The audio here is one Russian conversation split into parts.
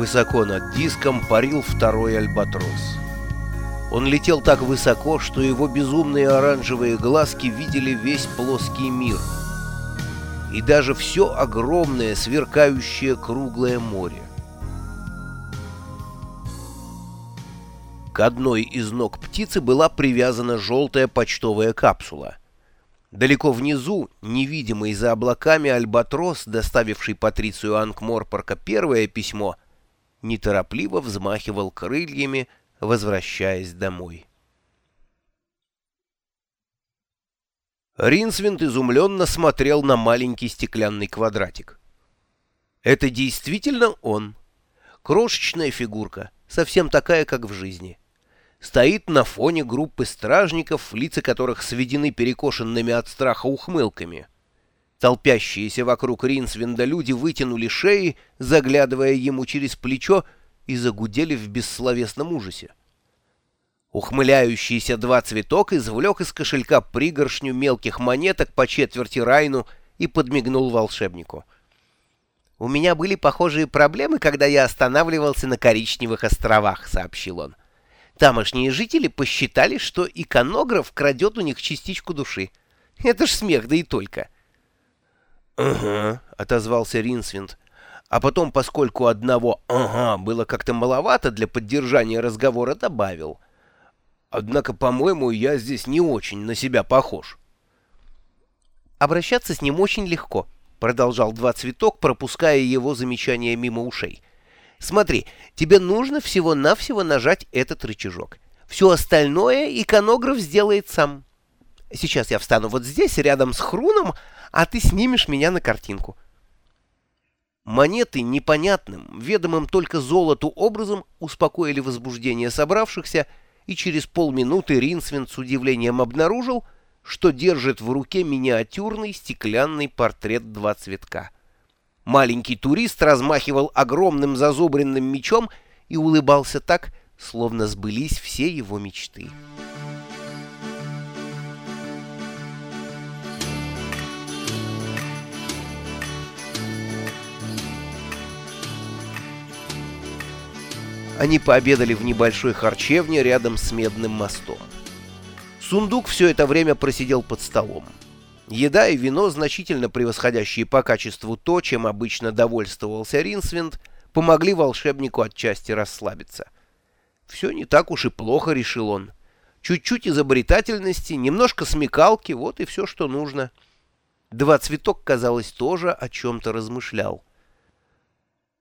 Высоко над диском парил второй альбатрос. Он летел так высоко, что его безумные оранжевые глазки видели весь плоский мир. И даже все огромное, сверкающее круглое море. К одной из ног птицы была привязана желтая почтовая капсула. Далеко внизу, невидимый за облаками альбатрос, доставивший Патрицию Анкморпорка первое письмо, неторопливо взмахивал крыльями, возвращаясь домой. Ринсвинд изумленно смотрел на маленький стеклянный квадратик. Это действительно он. Крошечная фигурка, совсем такая, как в жизни. Стоит на фоне группы стражников, лица которых сведены перекошенными от страха ухмылками. Толпящиеся вокруг Ринсвинда люди вытянули шеи, заглядывая ему через плечо, и загудели в бессловесном ужасе. Ухмыляющийся два цветок извлек из кошелька пригоршню мелких монеток по четверти Райну и подмигнул волшебнику. «У меня были похожие проблемы, когда я останавливался на Коричневых островах», — сообщил он. «Тамошние жители посчитали, что иконограф крадет у них частичку души. Это ж смех, да и только». «Ага», — отозвался Ринсвинд. А потом, поскольку одного «ага» было как-то маловато для поддержания разговора, добавил — Однако, по-моему, я здесь не очень на себя похож. Обращаться с ним очень легко, продолжал Два Цветок, пропуская его замечания мимо ушей. Смотри, тебе нужно всего-навсего нажать этот рычажок. Все остальное иконограф сделает сам. Сейчас я встану вот здесь, рядом с Хруном, а ты снимешь меня на картинку. Монеты непонятным, ведомым только золоту образом успокоили возбуждение собравшихся, и через полминуты Ринсвинд с удивлением обнаружил, что держит в руке миниатюрный стеклянный портрет два цветка. Маленький турист размахивал огромным зазубренным мечом и улыбался так, словно сбылись все его мечты. Они пообедали в небольшой харчевне рядом с Медным мостом. Сундук все это время просидел под столом. Еда и вино, значительно превосходящие по качеству то, чем обычно довольствовался Ринсвинд, помогли волшебнику отчасти расслабиться. Все не так уж и плохо, решил он. Чуть-чуть изобретательности, немножко смекалки, вот и все, что нужно. Два цветок, казалось, тоже о чем-то размышлял.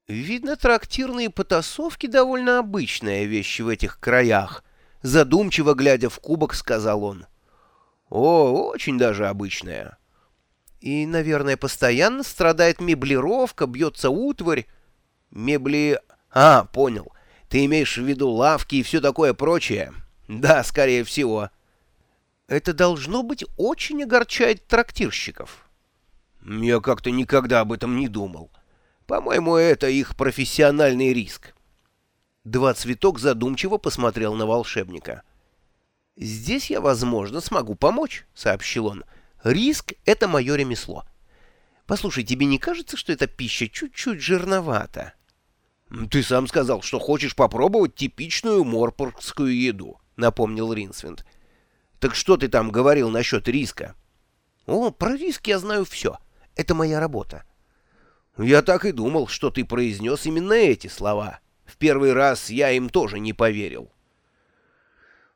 Видно, трактирные потасовки довольно обычная вещь в этих краях. Задумчиво глядя в кубок, сказал он. О, очень даже обычная. И, наверное, постоянно страдает меблировка, бьется утварь. Мебли... А, понял. Ты имеешь в виду лавки и все такое прочее? Да, скорее всего. Это должно быть очень огорчает трактирщиков. Я как-то никогда об этом не думал. По-моему, это их профессиональный риск. Два цветок задумчиво посмотрел на волшебника. «Здесь я, возможно, смогу помочь», — сообщил он. «Риск — это мое ремесло. Послушай, тебе не кажется, что эта пища чуть-чуть жирновата?» «Ты сам сказал, что хочешь попробовать типичную морпоргскую еду», — напомнил Ринсвинд. «Так что ты там говорил насчет риска?» «О, про риск я знаю все. Это моя работа. Я так и думал, что ты произнес именно эти слова. В первый раз я им тоже не поверил.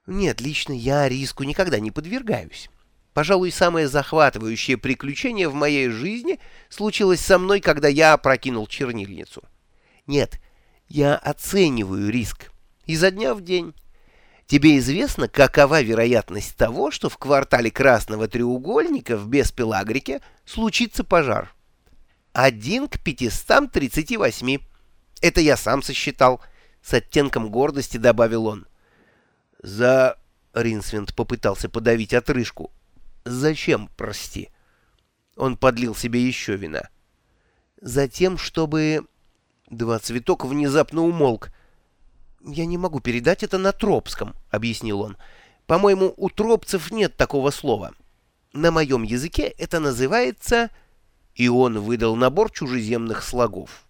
Нет, лично я риску никогда не подвергаюсь. Пожалуй, самое захватывающее приключение в моей жизни случилось со мной, когда я опрокинул чернильницу. Нет, я оцениваю риск. Изо дня в день. Тебе известно, какова вероятность того, что в квартале Красного Треугольника в Беспелагрике случится пожар? Один к 538. Это я сам сосчитал. С оттенком гордости добавил он. За... Ринсвинд попытался подавить отрыжку. Зачем, прости? Он подлил себе еще вина. Затем, чтобы... Два цветок внезапно умолк. «Я не могу передать это на тропском», — объяснил он. «По-моему, у тропцев нет такого слова. На моем языке это называется...» и он выдал набор чужеземных слогов.